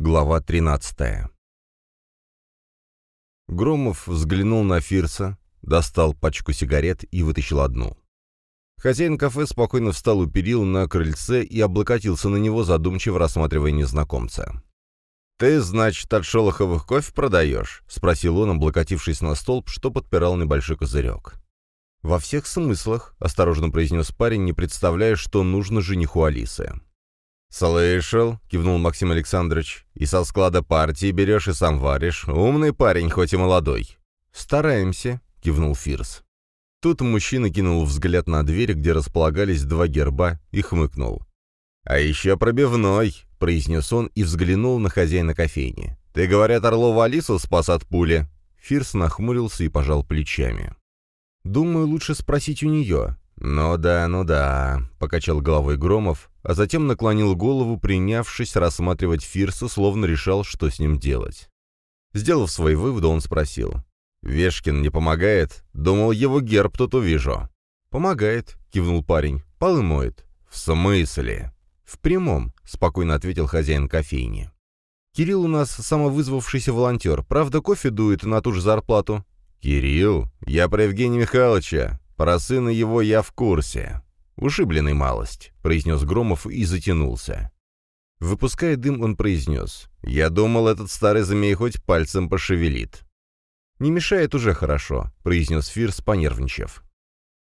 Глава 13 Громов взглянул на Фирса, достал пачку сигарет и вытащил одну. Хозяин кафе спокойно встал у перил на крыльце и облокотился на него, задумчиво рассматривая незнакомца. «Ты, значит, от Шолоховых кофе продаешь?» — спросил он, облокотившись на столб, что подпирал небольшой козырек. «Во всех смыслах», — осторожно произнес парень, не представляя, что нужно жениху Алисы. «Слышал», — кивнул Максим Александрович, — «и со склада партии берешь и сам варишь. Умный парень, хоть и молодой». «Стараемся», — кивнул Фирс. Тут мужчина кинул взгляд на дверь, где располагались два герба, и хмыкнул. «А еще пробивной», — произнес он и взглянул на хозяина кофейни. «Ты, говорят, Орлова Алису спас от пули?» Фирс нахмурился и пожал плечами. «Думаю, лучше спросить у нее. «Ну да, ну да», — покачал головой Громов, а затем наклонил голову, принявшись рассматривать Фирса, словно решал, что с ним делать. Сделав свои выводы, он спросил. «Вешкин не помогает? Думал, его герб тут увижу». «Помогает», — кивнул парень. «Полы моет». «В смысле?» «В прямом», — спокойно ответил хозяин кофейни. «Кирилл у нас самовызвавшийся волонтер. Правда, кофе дует на ту же зарплату». «Кирилл? Я про Евгения Михайловича. Про сына его я в курсе. Ушибленный малость», — произнес Громов и затянулся. Выпуская дым, он произнес. «Я думал, этот старый змей хоть пальцем пошевелит». «Не мешает уже хорошо», — произнес Фирс, понервничав.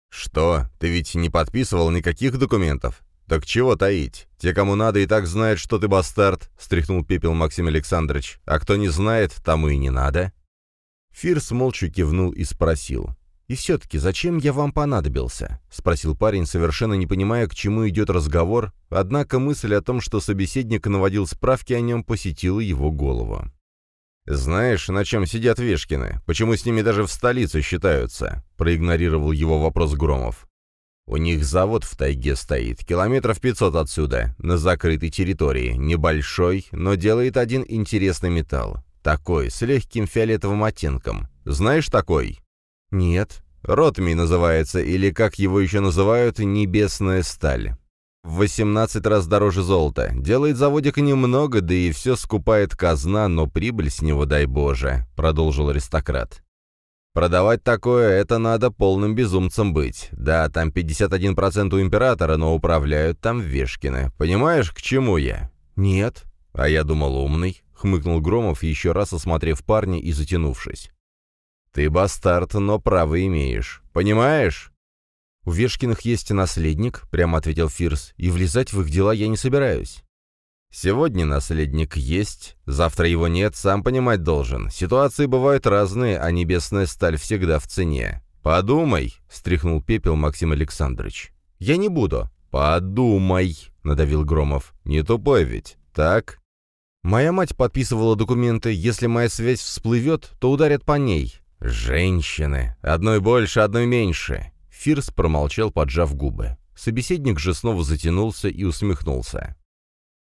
«Что? Ты ведь не подписывал никаких документов? Так чего таить? Те, кому надо, и так знают, что ты бастард», — стряхнул пепел Максим Александрович. «А кто не знает, тому и не надо». Фирс молча кивнул и спросил. «И все-таки, зачем я вам понадобился?» — спросил парень, совершенно не понимая, к чему идет разговор, однако мысль о том, что собеседник наводил справки о нем, посетила его голову. «Знаешь, на чем сидят Вешкины? Почему с ними даже в столице считаются?» — проигнорировал его вопрос Громов. «У них завод в тайге стоит, километров пятьсот отсюда, на закрытой территории, небольшой, но делает один интересный металл. Такой, с легким фиолетовым оттенком. Знаешь такой?» «Нет. Ротми называется, или, как его еще называют, небесная сталь. В 18 раз дороже золота. Делает заводик немного, да и все скупает казна, но прибыль с него, дай боже», — продолжил аристократ. «Продавать такое — это надо полным безумцем быть. Да, там 51% у императора, но управляют там Вешкины. Понимаешь, к чему я?» «Нет». «А я думал, умный», — хмыкнул Громов, еще раз осмотрев парня и затянувшись. «Ты бастард, но право имеешь. Понимаешь?» «У Вешкиных есть наследник», — прямо ответил Фирс, — «и влезать в их дела я не собираюсь». «Сегодня наследник есть, завтра его нет, сам понимать должен. Ситуации бывают разные, а небесная сталь всегда в цене. Подумай», — стряхнул пепел Максим Александрович. «Я не буду». «Подумай», — надавил Громов. «Не тупой ведь, так?» «Моя мать подписывала документы. Если моя связь всплывет, то ударят по ней. «Женщины! Одной больше, одной меньше!» Фирс промолчал, поджав губы. Собеседник же снова затянулся и усмехнулся.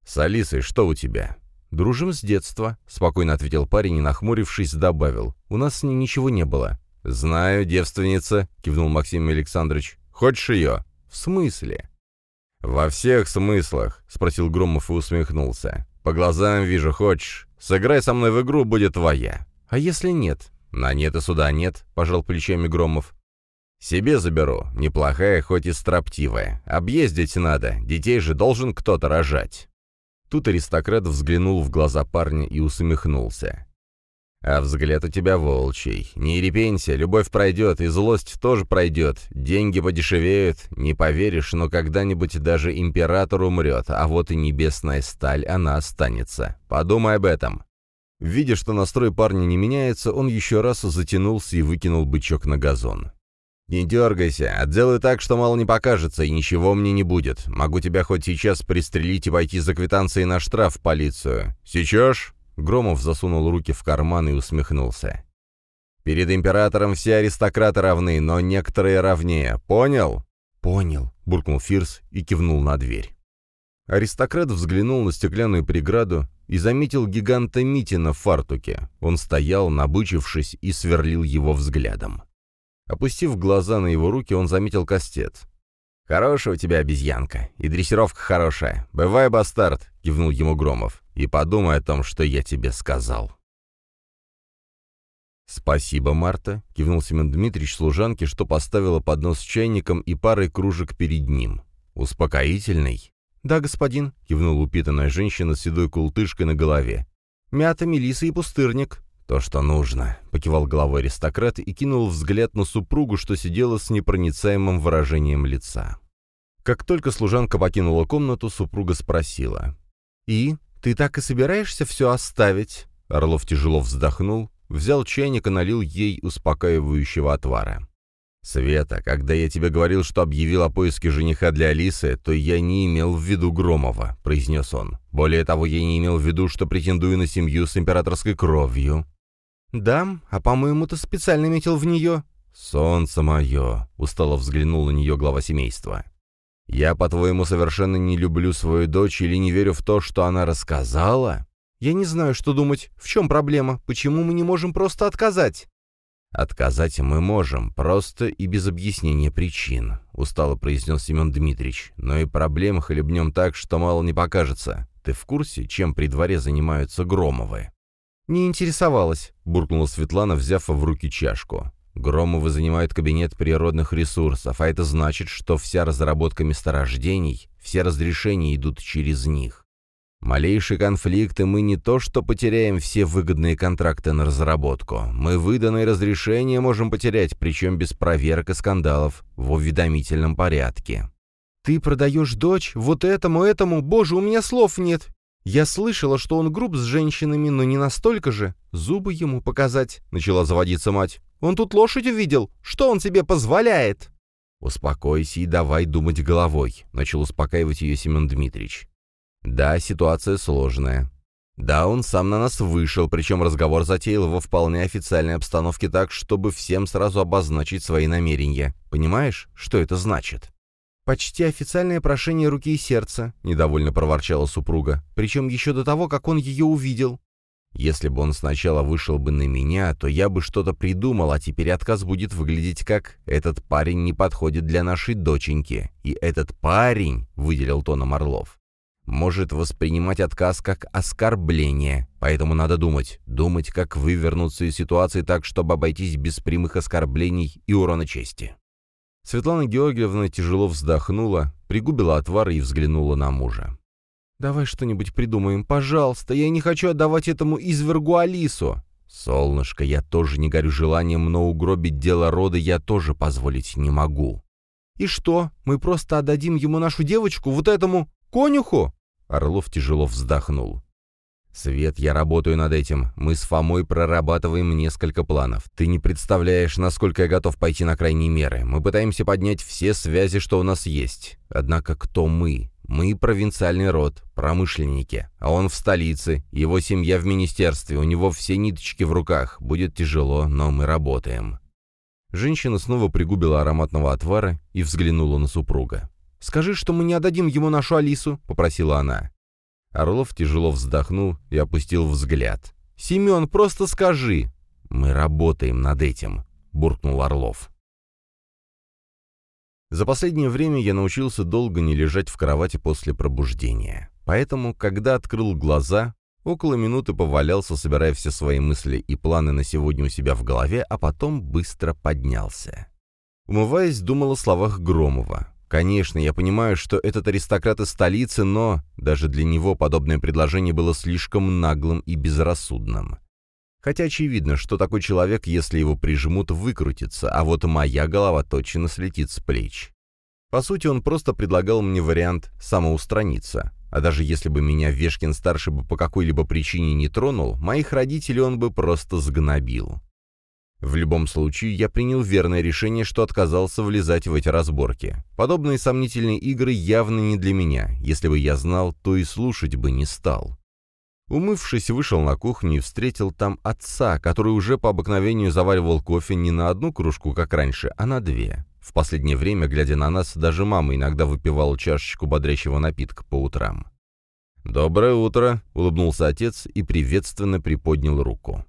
«С Алисой что у тебя?» «Дружим с детства», — спокойно ответил парень и, нахмурившись, добавил. «У нас с ней ничего не было». «Знаю, девственница», — кивнул Максим Александрович. «Хочешь ее?» «В смысле?» «Во всех смыслах», — спросил Громов и усмехнулся. «По глазам вижу, хочешь. Сыграй со мной в игру, будет твоя». «А если нет?» «На нет и суда нет», — пожал плечами Громов. «Себе заберу. Неплохая, хоть и строптивая. Объездить надо. Детей же должен кто-то рожать». Тут аристократ взглянул в глаза парня и усмехнулся. «А взгляд у тебя волчий. Не репенься, любовь пройдет, и злость тоже пройдет. Деньги подешевеют, не поверишь, но когда-нибудь даже император умрет, а вот и небесная сталь, она останется. Подумай об этом. Видя, что настрой парня не меняется, он еще раз затянулся и выкинул бычок на газон. «Не дергайся, отделаю так, что мало не покажется, и ничего мне не будет. Могу тебя хоть сейчас пристрелить и пойти за квитанцией на штраф в полицию. Сечешь?» Громов засунул руки в карман и усмехнулся. «Перед императором все аристократы равны, но некоторые равнее. Понял?» «Понял», — буркнул Фирс и кивнул на дверь. Аристократ взглянул на стеклянную преграду и заметил гиганта Митина в фартуке. Он стоял, набычившись, и сверлил его взглядом. Опустив глаза на его руки, он заметил кастет. «Хорошая у тебя обезьянка, и дрессировка хорошая. Бывай, бастард», — кивнул ему Громов. и подумай о том, что я тебе сказал». «Спасибо, Марта», — кивнул Семен Дмитриевич служанке, что поставила поднос с чайником и парой кружек перед ним. «Успокоительный?» «Да, господин», — кивнула упитанная женщина с седой култышкой на голове. «Мята, мелиса и пустырник». «То, что нужно», — покивал головой аристократ и кинул взгляд на супругу, что сидела с непроницаемым выражением лица. Как только служанка покинула комнату, супруга спросила. «И? Ты так и собираешься все оставить?» Орлов тяжело вздохнул, взял чайник и налил ей успокаивающего отвара. «Света, когда я тебе говорил, что объявил о поиске жениха для Алисы, то я не имел в виду Громова», — произнес он. «Более того, я не имел в виду, что претендую на семью с императорской кровью». «Да, а по-моему, ты специально метил в нее». «Солнце мое», — устало взглянул на нее глава семейства. «Я, по-твоему, совершенно не люблю свою дочь или не верю в то, что она рассказала?» «Я не знаю, что думать. В чем проблема? Почему мы не можем просто отказать?» «Отказать мы можем, просто и без объяснения причин», — устало произнес Семен Дмитриевич. «Но и проблем хлебнем так, что мало не покажется. Ты в курсе, чем при дворе занимаются Громовы?» «Не интересовалась», — буркнула Светлана, взяв в руки чашку. «Громовы занимают кабинет природных ресурсов, а это значит, что вся разработка месторождений, все разрешения идут через них. Малейший конфликт, и мы не то что потеряем все выгодные контракты на разработку. Мы выданные разрешения можем потерять, причем без проверок и скандалов, в уведомительном порядке. «Ты продаешь дочь вот этому, этому? Боже, у меня слов нет!» «Я слышала, что он груб с женщинами, но не настолько же. Зубы ему показать», — начала заводиться мать. «Он тут лошадь увидел. Что он себе позволяет?» «Успокойся и давай думать головой», — начал успокаивать ее Семен Дмитриевич. Да, ситуация сложная. Да, он сам на нас вышел, причем разговор затеял во вполне официальной обстановке так, чтобы всем сразу обозначить свои намерения. Понимаешь, что это значит? «Почти официальное прошение руки и сердца», — недовольно проворчала супруга, причем еще до того, как он ее увидел. «Если бы он сначала вышел бы на меня, то я бы что-то придумал, а теперь отказ будет выглядеть как «этот парень не подходит для нашей доченьки». И этот парень, — выделил тоном Орлов, может воспринимать отказ как оскорбление, поэтому надо думать, думать, как вывернуться из ситуации так, чтобы обойтись без прямых оскорблений и урона чести. Светлана Георгиевна тяжело вздохнула, пригубила отвар и взглянула на мужа. «Давай что-нибудь придумаем, пожалуйста, я не хочу отдавать этому извергу Алису». «Солнышко, я тоже не горю желанием, но угробить дело рода я тоже позволить не могу». «И что, мы просто отдадим ему нашу девочку, вот этому конюху?» Орлов тяжело вздохнул. «Свет, я работаю над этим. Мы с Фомой прорабатываем несколько планов. Ты не представляешь, насколько я готов пойти на крайние меры. Мы пытаемся поднять все связи, что у нас есть. Однако кто мы? Мы провинциальный род, промышленники. А он в столице, его семья в министерстве, у него все ниточки в руках. Будет тяжело, но мы работаем». Женщина снова пригубила ароматного отвара и взглянула на супруга. «Скажи, что мы не отдадим ему нашу Алису», — попросила она. Орлов тяжело вздохнул и опустил взгляд. «Семен, просто скажи!» «Мы работаем над этим», — буркнул Орлов. За последнее время я научился долго не лежать в кровати после пробуждения. Поэтому, когда открыл глаза, около минуты повалялся, собирая все свои мысли и планы на сегодня у себя в голове, а потом быстро поднялся. Умываясь, думал о словах Громова. Конечно, я понимаю, что этот аристократ из столицы, но даже для него подобное предложение было слишком наглым и безрассудным. Хотя очевидно, что такой человек, если его прижмут, выкрутится, а вот моя голова точно слетит с плеч. По сути, он просто предлагал мне вариант самоустраниться. А даже если бы меня Вешкин-старший бы по какой-либо причине не тронул, моих родителей он бы просто сгнобил. В любом случае, я принял верное решение, что отказался влезать в эти разборки. Подобные сомнительные игры явно не для меня. Если бы я знал, то и слушать бы не стал. Умывшись, вышел на кухню и встретил там отца, который уже по обыкновению заваривал кофе не на одну кружку, как раньше, а на две. В последнее время, глядя на нас, даже мама иногда выпивала чашечку бодрящего напитка по утрам. «Доброе утро», — улыбнулся отец и приветственно приподнял руку.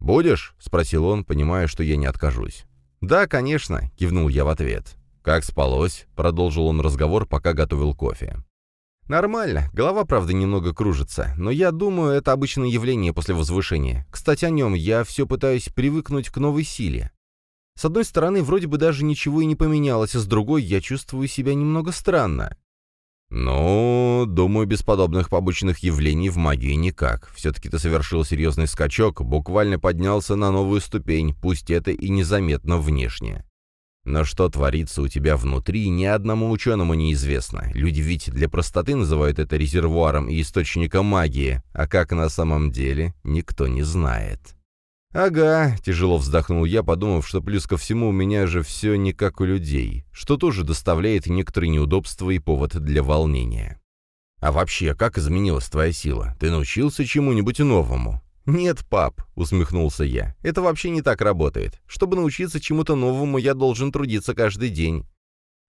«Будешь?» — спросил он, понимая, что я не откажусь. «Да, конечно», — кивнул я в ответ. «Как спалось?» — продолжил он разговор, пока готовил кофе. «Нормально. Голова, правда, немного кружится. Но я думаю, это обычное явление после возвышения. Кстати, о нем я все пытаюсь привыкнуть к новой силе. С одной стороны, вроде бы даже ничего и не поменялось, а с другой я чувствую себя немного странно. «Ну, думаю, без подобных побочных явлений в магии никак. Все-таки ты совершил серьезный скачок, буквально поднялся на новую ступень, пусть это и незаметно внешне. Но что творится у тебя внутри, ни одному ученому неизвестно. Люди ведь для простоты называют это резервуаром и источником магии, а как на самом деле, никто не знает. «Ага», — тяжело вздохнул я, подумав, что плюс ко всему у меня же все не как у людей, что тоже доставляет некоторые неудобства и повод для волнения. «А вообще, как изменилась твоя сила? Ты научился чему-нибудь новому?» «Нет, пап», — усмехнулся я, — «это вообще не так работает. Чтобы научиться чему-то новому, я должен трудиться каждый день.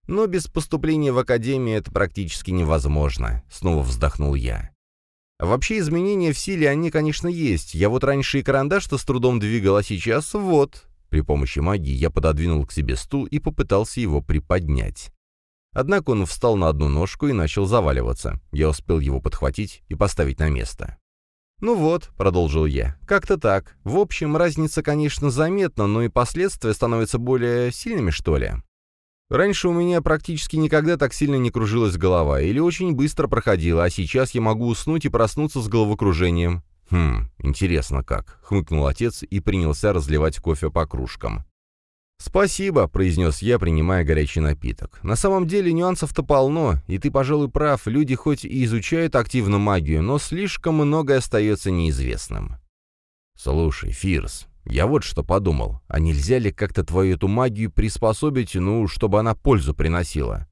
Но без поступления в академию это практически невозможно», — снова вздохнул я. «Вообще изменения в силе, они, конечно, есть. Я вот раньше и карандаш-то с трудом двигал, а сейчас вот». При помощи магии я пододвинул к себе стул и попытался его приподнять. Однако он встал на одну ножку и начал заваливаться. Я успел его подхватить и поставить на место. «Ну вот», — продолжил я, — «как-то так. В общем, разница, конечно, заметна, но и последствия становятся более сильными, что ли. Раньше у меня практически никогда так сильно не кружилась голова или очень быстро проходила, а сейчас я могу уснуть и проснуться с головокружением. «Хм, интересно как», — хмыкнул отец и принялся разливать кофе по кружкам. «Спасибо», — произнес я, принимая горячий напиток. «На самом деле нюансов-то полно, и ты, пожалуй, прав, люди хоть и изучают активно магию, но слишком многое остается неизвестным». «Слушай, Фирс, я вот что подумал, а нельзя ли как-то твою эту магию приспособить, ну, чтобы она пользу приносила?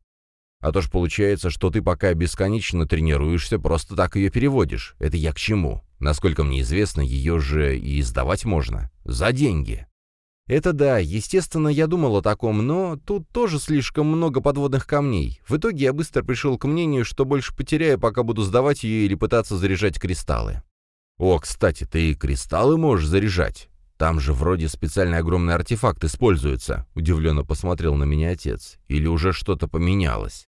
А то ж получается, что ты пока бесконечно тренируешься, просто так ее переводишь. Это я к чему? Насколько мне известно, ее же и издавать можно. За деньги». Это да, естественно, я думал о таком, но тут тоже слишком много подводных камней. В итоге я быстро пришел к мнению, что больше потеряю, пока буду сдавать ее или пытаться заряжать кристаллы. О, кстати, ты кристаллы можешь заряжать? Там же вроде специальный огромный артефакт используется, удивленно посмотрел на меня отец. Или уже что-то поменялось?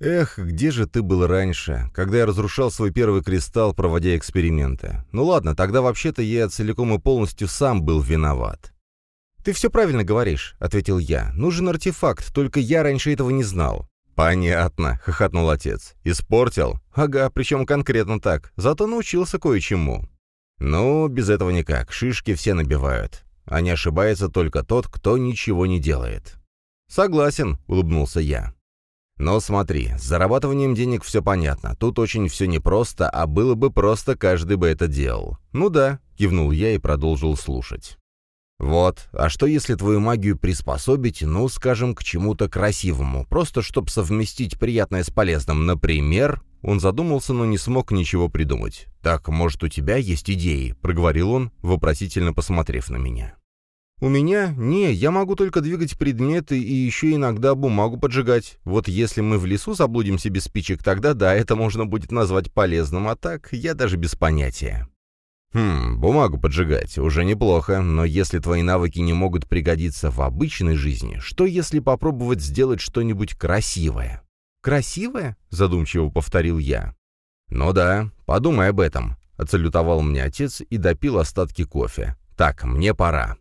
Эх, где же ты был раньше, когда я разрушал свой первый кристалл, проводя эксперименты? Ну ладно, тогда вообще-то я целиком и полностью сам был виноват. «Ты все правильно говоришь», — ответил я. «Нужен артефакт, только я раньше этого не знал». «Понятно», — хохотнул отец. «Испортил?» «Ага, причем конкретно так. Зато научился кое-чему». «Ну, без этого никак. Шишки все набивают. А не ошибается только тот, кто ничего не делает». «Согласен», — улыбнулся я. «Но смотри, с зарабатыванием денег все понятно. Тут очень все непросто, а было бы просто, каждый бы это делал». «Ну да», — кивнул я и продолжил слушать. Вот, а что если твою магию приспособить, ну, скажем, к чему-то красивому, просто чтобы совместить приятное с полезным, например... Он задумался, но не смог ничего придумать. «Так, может, у тебя есть идеи?» — проговорил он, вопросительно посмотрев на меня. «У меня? Не, я могу только двигать предметы и еще иногда бумагу поджигать. Вот если мы в лесу заблудимся без спичек, тогда да, это можно будет назвать полезным, а так я даже без понятия». «Хм, бумагу поджигать, уже неплохо, но если твои навыки не могут пригодиться в обычной жизни, что если попробовать сделать что-нибудь красивое?» «Красивое?» — задумчиво повторил я. «Ну да, подумай об этом», — оцалютовал мне отец и допил остатки кофе. «Так, мне пора».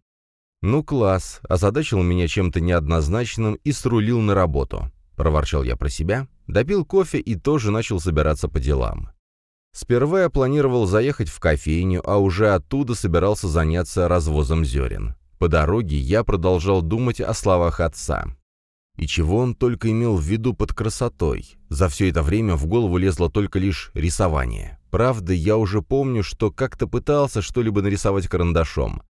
«Ну класс», — озадачил меня чем-то неоднозначным и срулил на работу. Проворчал я про себя, допил кофе и тоже начал собираться по делам. Сперва я планировал заехать в кофейню, а уже оттуда собирался заняться развозом зерен. По дороге я продолжал думать о словах отца. И чего он только имел в виду под красотой? За все это время в голову лезло только лишь рисование. Правда, я уже помню, что как-то пытался что-либо нарисовать карандашом.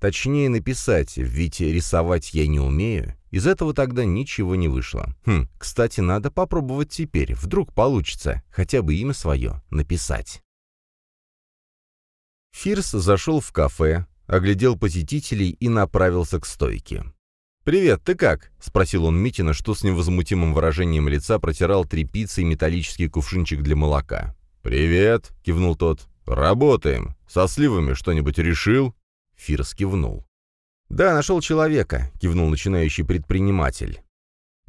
Точнее написать, ведь рисовать я не умею. Из этого тогда ничего не вышло. Хм, кстати, надо попробовать теперь. Вдруг получится хотя бы имя свое написать. Фирс зашел в кафе, оглядел посетителей и направился к стойке. «Привет, ты как?» — спросил он Митина, что с невозмутимым выражением лица протирал тряпицей металлический кувшинчик для молока. «Привет!» — кивнул тот. «Работаем. Со сливами что-нибудь решил?» Фирс кивнул. «Да, нашел человека», — кивнул начинающий предприниматель.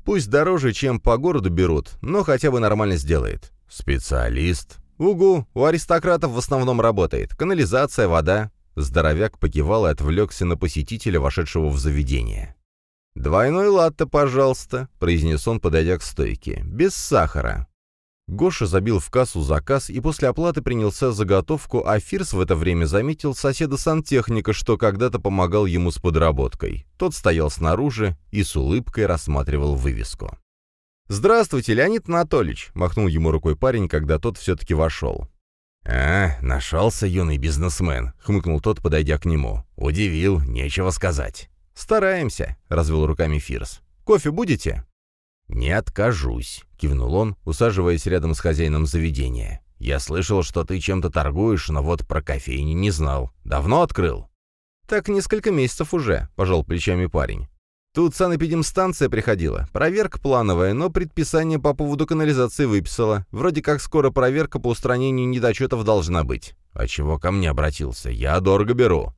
«Пусть дороже, чем по городу берут, но хотя бы нормально сделает. «Специалист?» «Угу, у аристократов в основном работает. Канализация, вода». Здоровяк покивал и отвлекся на посетителя, вошедшего в заведение. «Двойной латте, пожалуйста», — произнес он, подойдя к стойке. «Без сахара». Гоша забил в кассу заказ и после оплаты принялся заготовку, а Фирс в это время заметил соседа-сантехника, что когда-то помогал ему с подработкой. Тот стоял снаружи и с улыбкой рассматривал вывеску. «Здравствуйте, Леонид Анатольевич!» — махнул ему рукой парень, когда тот все-таки вошел. «А, нашелся юный бизнесмен», — хмыкнул тот, подойдя к нему. «Удивил, нечего сказать». «Стараемся», — развел руками Фирс. «Кофе будете?» «Не откажусь», — кивнул он, усаживаясь рядом с хозяином заведения. «Я слышал, что ты чем-то торгуешь, но вот про кофейни не знал. Давно открыл?» «Так несколько месяцев уже», — пожал плечами парень. «Тут санэпидемстанция приходила. Проверка плановая, но предписание по поводу канализации выписала. Вроде как скоро проверка по устранению недочетов должна быть». «А чего ко мне обратился? Я дорого беру».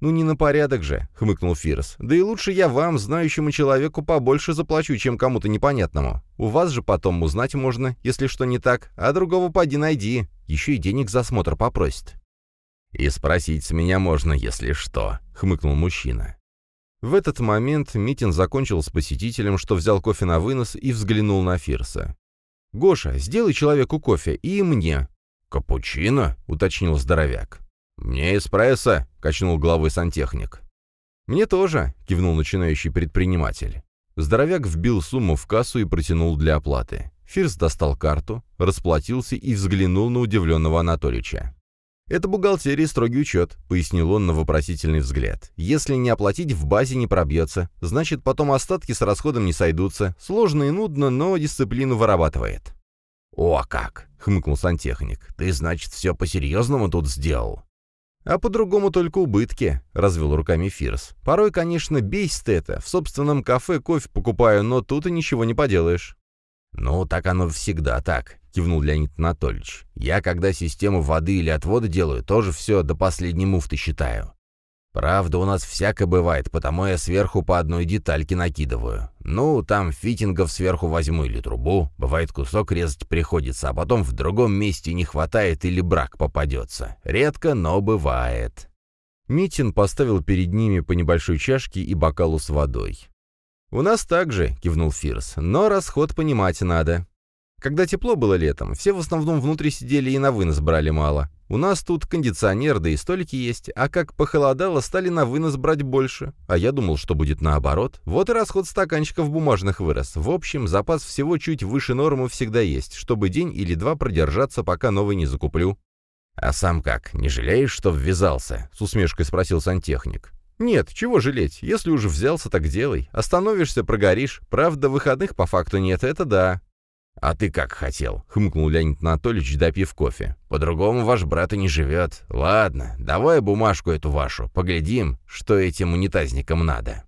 «Ну не на порядок же», — хмыкнул Фирс. «Да и лучше я вам, знающему человеку, побольше заплачу, чем кому-то непонятному. У вас же потом узнать можно, если что не так, а другого поди найди. Еще и денег за осмотр попросит». «И спросить с меня можно, если что», — хмыкнул мужчина. В этот момент Митин закончил с посетителем, что взял кофе на вынос и взглянул на Фирса. «Гоша, сделай человеку кофе и мне». «Капучино?» — уточнил здоровяк. «Мне эспрессо», — качнул головой сантехник. «Мне тоже», — кивнул начинающий предприниматель. Здоровяк вбил сумму в кассу и протянул для оплаты. Фирс достал карту, расплатился и взглянул на удивленного Анатолича. «Это бухгалтерия строгий учет», — пояснил он на вопросительный взгляд. «Если не оплатить, в базе не пробьется. Значит, потом остатки с расходом не сойдутся. Сложно и нудно, но дисциплину вырабатывает». «О как!» — хмыкнул сантехник. «Ты, значит, все по-серьезному тут сделал?» «А по-другому только убытки», — развел руками Фирс. «Порой, конечно, бесит это. В собственном кафе кофе покупаю, но тут и ничего не поделаешь». «Ну, так оно всегда так», — кивнул Леонид Анатольевич. «Я, когда систему воды или отвода делаю, тоже все до последней муфты считаю. Правда, у нас всякое бывает, потому я сверху по одной детальке накидываю. Ну, там фитингов сверху возьму или трубу, бывает кусок резать приходится, а потом в другом месте не хватает или брак попадется. Редко, но бывает. Митин поставил перед ними по небольшой чашке и бокалу с водой. «У нас так же», — кивнул Фирс, — «но расход понимать надо. Когда тепло было летом, все в основном внутри сидели и на вынос брали мало. У нас тут кондиционер, да и столики есть, а как похолодало, стали на вынос брать больше. А я думал, что будет наоборот. Вот и расход стаканчиков бумажных вырос. В общем, запас всего чуть выше нормы всегда есть, чтобы день или два продержаться, пока новый не закуплю. «А сам как, не жалеешь, что ввязался?» — с усмешкой спросил сантехник. «Нет, чего жалеть? Если уже взялся, так делай. Остановишься, прогоришь. Правда, выходных по факту нет, это да. «А ты как хотел?» — хмыкнул Леонид Анатольевич, допив кофе. «По-другому ваш брат и не живет. Ладно, давай бумажку эту вашу, поглядим, что этим унитазникам надо».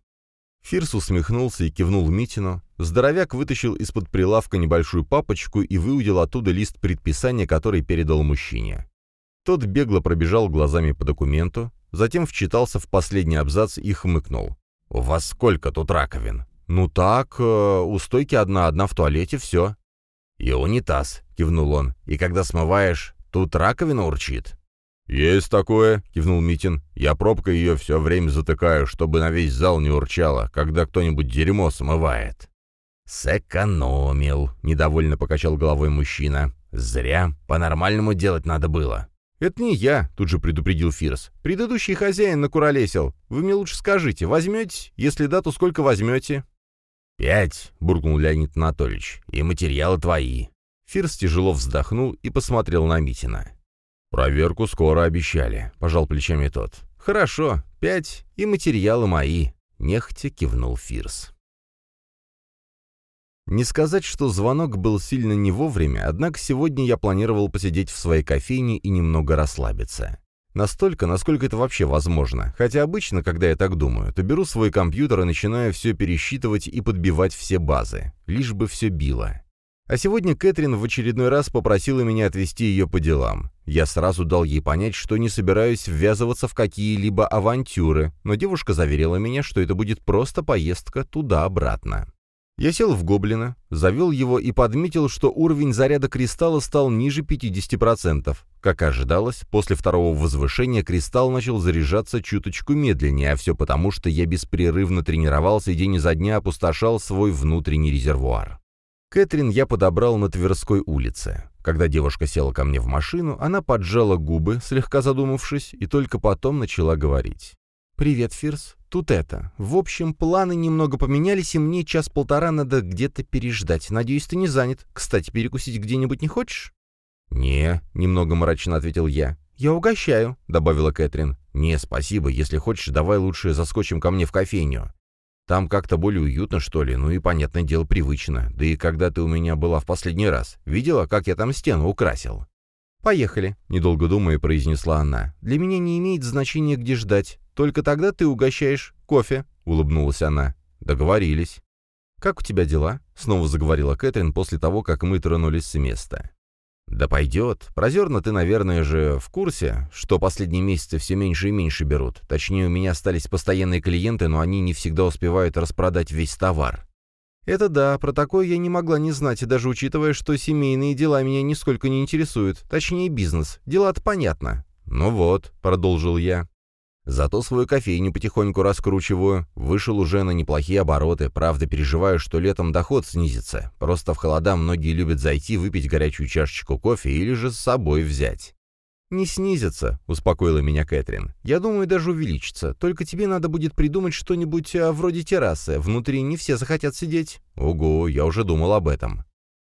Фирс усмехнулся и кивнул Митину. Здоровяк вытащил из-под прилавка небольшую папочку и выудил оттуда лист предписания, который передал мужчине. Тот бегло пробежал глазами по документу, затем вчитался в последний абзац и хмыкнул. «У вас сколько тут раковин?» «Ну так, э, у стойки одна, одна в туалете, все». «И унитаз», — кивнул он. «И когда смываешь, тут раковина урчит». «Есть такое», — кивнул Митин. «Я пробкой ее все время затыкаю, чтобы на весь зал не урчало, когда кто-нибудь дерьмо смывает». «Сэкономил», — недовольно покачал головой мужчина. «Зря. По-нормальному делать надо было». «Это не я», — тут же предупредил Фирс. «Предыдущий хозяин накуролесил. Вы мне лучше скажите, возьмете? Если да, то сколько возьмете?» «Пять», — буркнул Леонид Анатольевич, — «и материалы твои». Фирс тяжело вздохнул и посмотрел на Митина. «Проверку скоро обещали», — пожал плечами тот. «Хорошо, пять, и материалы мои», — нехотя кивнул Фирс. Не сказать, что звонок был сильно не вовремя, однако сегодня я планировал посидеть в своей кофейне и немного расслабиться. Настолько, насколько это вообще возможно. Хотя обычно, когда я так думаю, то беру свой компьютер и начинаю все пересчитывать и подбивать все базы. Лишь бы все било. А сегодня Кэтрин в очередной раз попросила меня отвезти ее по делам. Я сразу дал ей понять, что не собираюсь ввязываться в какие-либо авантюры, но девушка заверила меня, что это будет просто поездка туда-обратно. Я сел в гоблина, завел его и подметил, что уровень заряда кристалла стал ниже 50%. Как ожидалось, после второго возвышения кристалл начал заряжаться чуточку медленнее, а все потому, что я беспрерывно тренировался и день изо дня опустошал свой внутренний резервуар. Кэтрин я подобрал на Тверской улице. Когда девушка села ко мне в машину, она поджала губы, слегка задумавшись, и только потом начала говорить. «Привет, Фирс. Тут это. В общем, планы немного поменялись, и мне час-полтора надо где-то переждать. Надеюсь, ты не занят. Кстати, перекусить где-нибудь не хочешь?» «Не», — немного мрачно ответил я. «Я угощаю», — добавила Кэтрин. «Не, спасибо. Если хочешь, давай лучше заскочим ко мне в кофейню. Там как-то более уютно, что ли, ну и, понятное дело, привычно. Да и когда ты у меня была в последний раз, видела, как я там стену украсил?» «Поехали», — недолго думая, произнесла она. «Для меня не имеет значения, где ждать. Только тогда ты угощаешь кофе», — улыбнулась она. «Договорились». «Как у тебя дела?» — снова заговорила Кэтрин после того, как мы тронулись с места. «Да пойдет. Про зерна ты, наверное, же в курсе, что последние месяцы все меньше и меньше берут. Точнее, у меня остались постоянные клиенты, но они не всегда успевают распродать весь товар. «Это да, про такое я не могла не знать, даже учитывая, что семейные дела меня нисколько не интересуют, точнее бизнес. Дела-то понятно». «Ну вот», — продолжил я. «Зато свою кофейню потихоньку раскручиваю. Вышел уже на неплохие обороты, правда переживаю, что летом доход снизится. Просто в холода многие любят зайти, выпить горячую чашечку кофе или же с собой взять. «Не снизится», — успокоила меня Кэтрин. «Я думаю, даже увеличится. Только тебе надо будет придумать что-нибудь а, вроде террасы. Внутри не все захотят сидеть». «Ого, я уже думал об этом».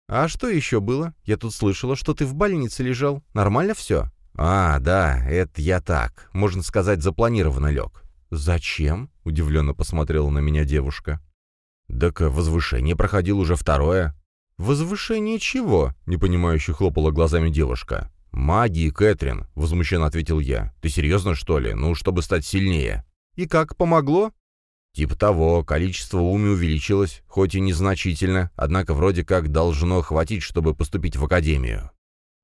«А что еще было? Я тут слышала, что ты в больнице лежал. Нормально все?» «А, да, это я так. Можно сказать, запланированно лег». «Зачем?» — удивленно посмотрела на меня девушка. «Так возвышение проходил уже второе». «Возвышение чего?» — непонимающе хлопала глазами девушка. «Магии, Кэтрин», — возмущенно ответил я. «Ты серьезно, что ли? Ну, чтобы стать сильнее». «И как, помогло?» «Типа того, количество уми увеличилось, хоть и незначительно, однако вроде как должно хватить, чтобы поступить в академию».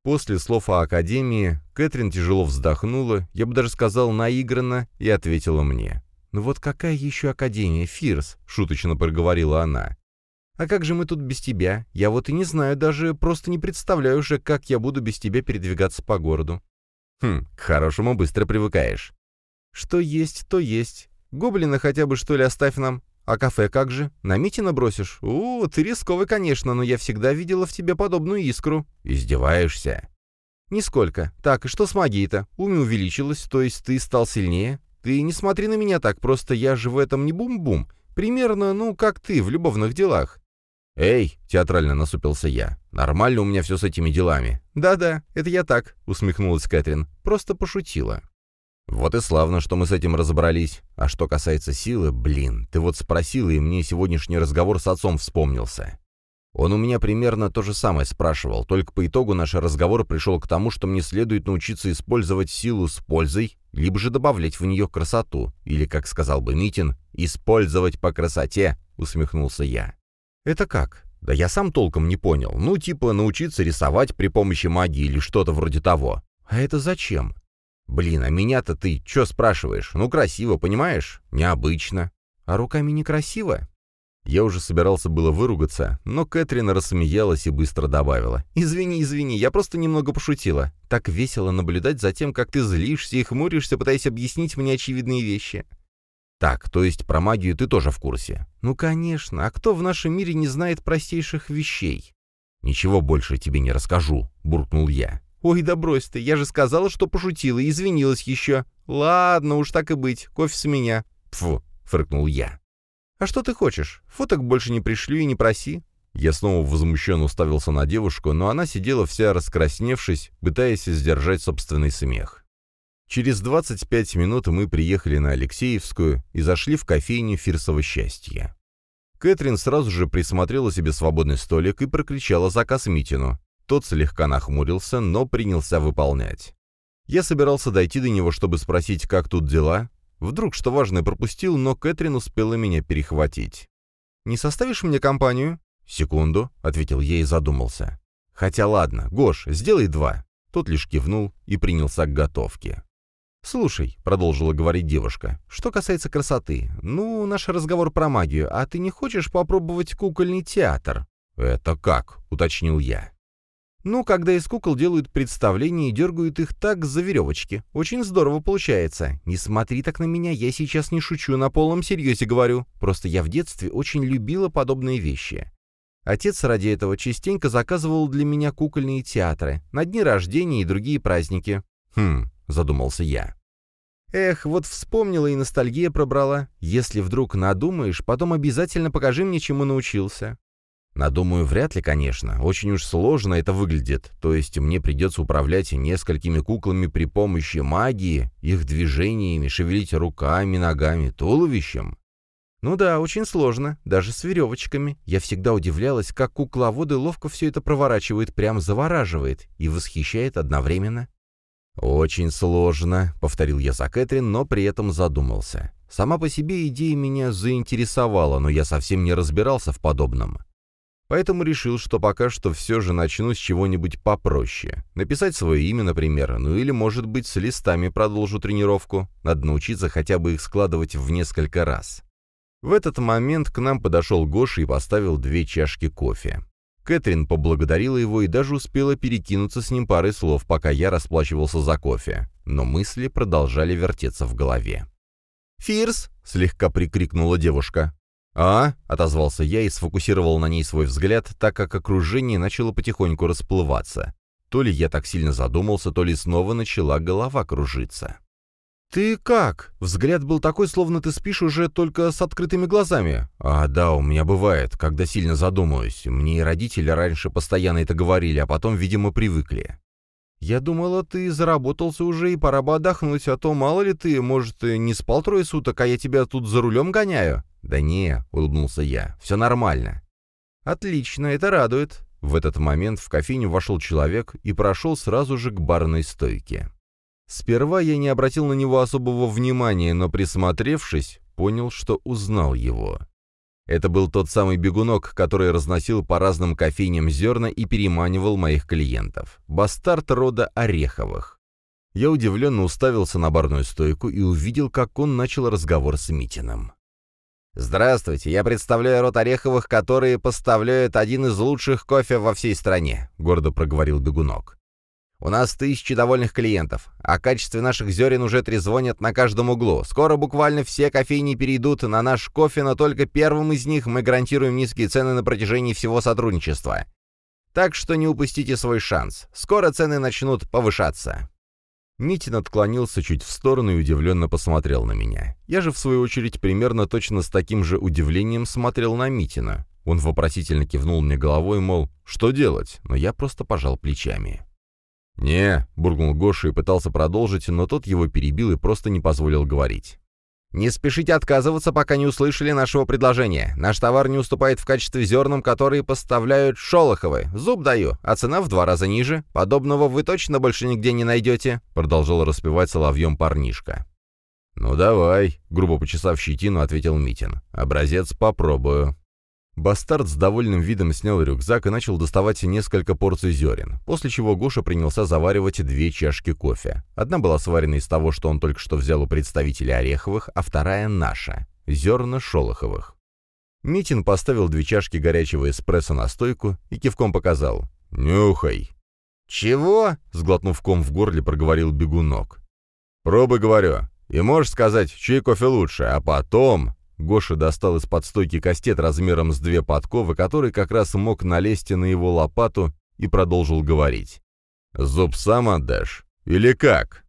После слов о академии Кэтрин тяжело вздохнула, я бы даже сказал наигранно, и ответила мне. «Ну вот какая еще академия, Фирс?» — шуточно проговорила она. А как же мы тут без тебя? Я вот и не знаю, даже просто не представляю уже, как я буду без тебя передвигаться по городу». «Хм, к хорошему быстро привыкаешь». «Что есть, то есть. Гоблина хотя бы, что ли, оставь нам. А кафе как же? На Митина бросишь? У, ты рисковый, конечно, но я всегда видела в тебе подобную искру». «Издеваешься?» «Нисколько. Так, и что с магией-то? Уми увеличилось, то есть ты стал сильнее? Ты не смотри на меня так, просто я же в этом не бум-бум. Примерно, ну, как ты в любовных делах. «Эй!» — театрально насупился я. «Нормально у меня все с этими делами». «Да-да, это я так», — усмехнулась Кэтрин. «Просто пошутила». «Вот и славно, что мы с этим разобрались. А что касается силы, блин, ты вот спросила, и мне сегодняшний разговор с отцом вспомнился. Он у меня примерно то же самое спрашивал, только по итогу наш разговор пришел к тому, что мне следует научиться использовать силу с пользой, либо же добавлять в нее красоту, или, как сказал бы Митин, «использовать по красоте», — усмехнулся я. «Это как?» «Да я сам толком не понял. Ну, типа научиться рисовать при помощи магии или что-то вроде того». «А это зачем?» «Блин, а меня-то ты чё спрашиваешь? Ну, красиво, понимаешь? Необычно». «А руками некрасиво?» Я уже собирался было выругаться, но Кэтрин рассмеялась и быстро добавила. «Извини, извини, я просто немного пошутила. Так весело наблюдать за тем, как ты злишься и хмуришься, пытаясь объяснить мне очевидные вещи. Так, то есть про магию ты тоже в курсе? Ну, конечно. А кто в нашем мире не знает простейших вещей? Ничего больше тебе не расскажу, буркнул я. Ой, да брось ты, я же сказала, что пошутила и извинилась еще. Ладно, уж так и быть, кофе с меня. Фу, фыркнул я. А что ты хочешь? Фоток больше не пришлю и не проси. Я снова возмущенно уставился на девушку, но она сидела вся раскрасневшись, пытаясь сдержать собственный смех. Через 25 минут мы приехали на Алексеевскую и зашли в кофейню Фирсово счастье. Кэтрин сразу же присмотрела себе свободный столик и прокричала заказ Митину. Тот слегка нахмурился, но принялся выполнять. Я собирался дойти до него, чтобы спросить, как тут дела. Вдруг что важное пропустил, но Кэтрин успела меня перехватить. «Не составишь мне компанию?» «Секунду», — ответил я и задумался. «Хотя ладно, Гош, сделай два». Тот лишь кивнул и принялся к готовке. «Слушай», — продолжила говорить девушка, — «что касается красоты, ну, наш разговор про магию, а ты не хочешь попробовать кукольный театр?» «Это как?» — уточнил я. «Ну, когда из кукол делают представления и дергают их так за веревочки. Очень здорово получается. Не смотри так на меня, я сейчас не шучу, на полном серьезе говорю. Просто я в детстве очень любила подобные вещи. Отец ради этого частенько заказывал для меня кукольные театры, на дни рождения и другие праздники. Хм, задумался я. Эх, вот вспомнила и ностальгия пробрала. Если вдруг надумаешь, потом обязательно покажи мне, чему научился. Надумаю, вряд ли, конечно. Очень уж сложно это выглядит. То есть мне придется управлять несколькими куклами при помощи магии, их движениями, шевелить руками, ногами, туловищем. Ну да, очень сложно, даже с веревочками. Я всегда удивлялась, как кукловоды ловко все это проворачивают, прям завораживает и восхищает одновременно. «Очень сложно», — повторил я за Кэтрин, но при этом задумался. Сама по себе идея меня заинтересовала, но я совсем не разбирался в подобном. Поэтому решил, что пока что все же начну с чего-нибудь попроще. Написать свое имя, например, ну или, может быть, с листами продолжу тренировку. Надо научиться хотя бы их складывать в несколько раз. В этот момент к нам подошел Гоша и поставил две чашки кофе. Кэтрин поблагодарила его и даже успела перекинуться с ним парой слов, пока я расплачивался за кофе. Но мысли продолжали вертеться в голове. «Фирс!» — слегка прикрикнула девушка. «А?» — отозвался я и сфокусировал на ней свой взгляд, так как окружение начало потихоньку расплываться. То ли я так сильно задумался, то ли снова начала голова кружиться. «Ты как?» Взгляд был такой, словно ты спишь уже только с открытыми глазами. «А, да, у меня бывает, когда сильно задумаюсь. Мне и родители раньше постоянно это говорили, а потом, видимо, привыкли». «Я думала, ты заработался уже и пора бы отдохнуть, а то, мало ли ты, может, не спал трое суток, а я тебя тут за рулем гоняю?» «Да не», — улыбнулся я, — «все нормально». «Отлично, это радует». В этот момент в кофейню вошел человек и прошел сразу же к барной стойке. Сперва я не обратил на него особого внимания, но присмотревшись, понял, что узнал его. Это был тот самый бегунок, который разносил по разным кофейням зерна и переманивал моих клиентов. Бастард рода Ореховых. Я удивленно уставился на барную стойку и увидел, как он начал разговор с Митиным. «Здравствуйте, я представляю род Ореховых, которые поставляют один из лучших кофе во всей стране», — гордо проговорил Бегунок. «У нас тысячи довольных клиентов. О качестве наших зерен уже трезвонят на каждом углу. Скоро буквально все кофейни перейдут на наш кофе, но только первым из них мы гарантируем низкие цены на протяжении всего сотрудничества. Так что не упустите свой шанс. Скоро цены начнут повышаться». Митин отклонился чуть в сторону и удивленно посмотрел на меня. Я же, в свою очередь, примерно точно с таким же удивлением смотрел на Митина. Он вопросительно кивнул мне головой, мол, что делать, но я просто пожал плечами. «Не», — буркнул Гоша и пытался продолжить, но тот его перебил и просто не позволил говорить. Не спешите отказываться, пока не услышали нашего предложения. Наш товар не уступает в качестве зернам, которые поставляют Шолоховы. Зуб даю, а цена в два раза ниже. Подобного вы точно больше нигде не найдете», — продолжал распевать соловьем парнишка. «Ну давай», — грубо почесав щетину, ответил Митин. «Образец попробую». Бастард с довольным видом снял рюкзак и начал доставать несколько порций зерен, после чего Гоша принялся заваривать две чашки кофе. Одна была сварена из того, что он только что взял у представителей Ореховых, а вторая наша — зерна Шолоховых. Митин поставил две чашки горячего эспрессо на стойку и кивком показал «Нюхай». «Чего?» — сглотнув ком в горле, проговорил бегунок. «Пробуй, говорю. И можешь сказать, чей кофе лучше, а потом...» Гоша достал из-под стойки кастет размером с две подковы, который как раз мог налезть на его лопату, и продолжил говорить. «Зуб сам отдашь? Или как?»